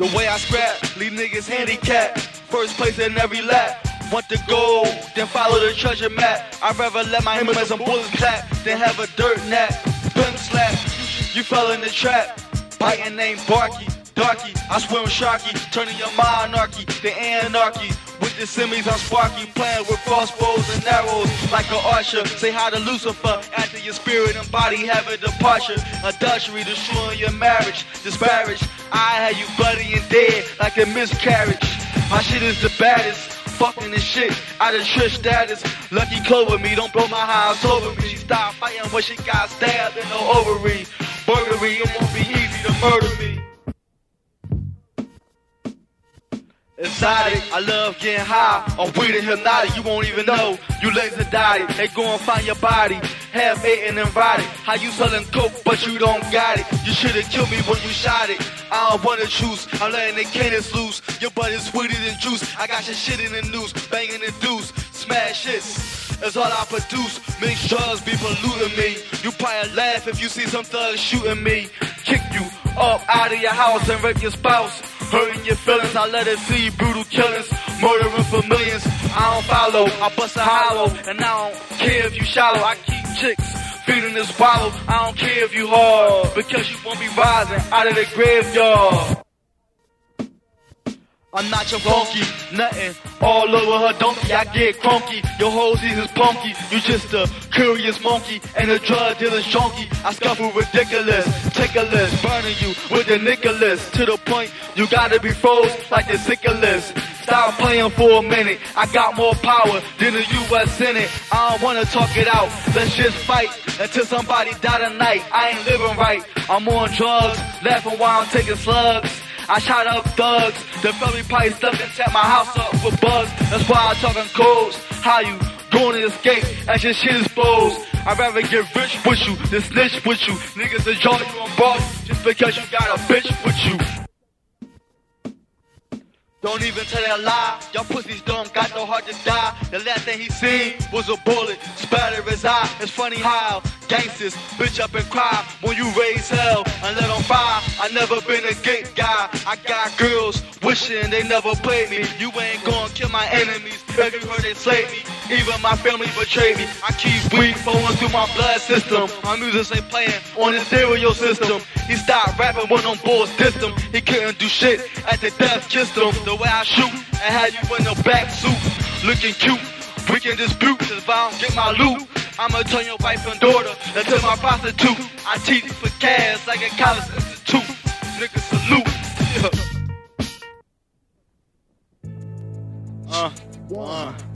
The way I scrap, leave niggas handicapped. First place in every lap. Want the gold, then follow the treasure map. I'd rather let my enemies and bullets clap than have a dirt nap. Pimp slap, you fell in the trap. Biting name Barky, Darky. I swim Sharky, turning your monarchy to anarchy. The semis, I'm sparky, playing with crossbows and arrows like an archer. Say hi to Lucifer after your spirit and body have a departure. Adultery, destroying your marriage, disparage. I had you bloody and dead like a miscarriage. My shit is the baddest. Fucking this shit out of Trish Stratus. Lucky Clover me, don't blow my house over me. She stopped fighting when she got stabbed in the ovary. Burglary, it won't be easy to murder me. Exotic, I love getting high. I'm weird and hypnotic, you won't even know. You lazy diet, they go and find your body. Half eaten and rotted. How you selling coke, but you don't got it. You should've killed me when you shot it. I don't wanna choose, I'm letting the cannons loose. Your butt is sweeter than juice. I got your shit in the news, banging the deuce. Smash hits, that's all I produce. Mix drugs be polluting me. You probably laugh if you see some thugs shooting me. Kick you up out of your house and rape your spouse. Hurting your feelings, I let it see brutal killings, murdering for millions. I don't follow, I bust a hollow, and I don't care if you shallow. I keep chicks feeding this wallow. I don't care if you hard, because you won't be rising out of the graveyard. I'm not your funky, nothing all over her donkey. I get crunky, your whole is punky. You just a curious monkey and a drug dealer's junkie. I scuffle ridiculous, list, burning you with the Nicholas to the point you gotta be froze like the sickles. Stop playing for a minute. I got more power than the U.S. Senate. I don't wanna talk it out. Let's just fight until somebody die tonight. I ain't living right. I'm on drugs, laughing while I'm taking slugs. I shot up thugs, the very pipe stuff and tap my house up with bugs. That's why I'm talking codes. How you going to escape as your shit exposed? I'd rather get rich with you than snitch with you. Niggas enjoy you on boss just because you got a bitch with you. Don't even tell that lie. Y'all pussies don't got no heart to die. The last thing he seen was a bullet spatter his eye. It's funny how gangsters bitch up and cry when you raise hell and let them fire. I never been a gay guy. I got girls wishing they never played me. You ain't gonna kill my enemies. Heard they slay me, even my family betrayed me. I keep weed flowing through my blood system. My music's ain't playing on the stereo system. He stopped rapping when them boys dissed him. He couldn't do shit at the death kissed him. The way I shoot and have you in a back suit, looking cute. We can dispute if I don't get my loot, I'ma turn your wife and daughter into my prostitute. I teach for cash like a college. Nigga salute. Yeah. Uh, uh.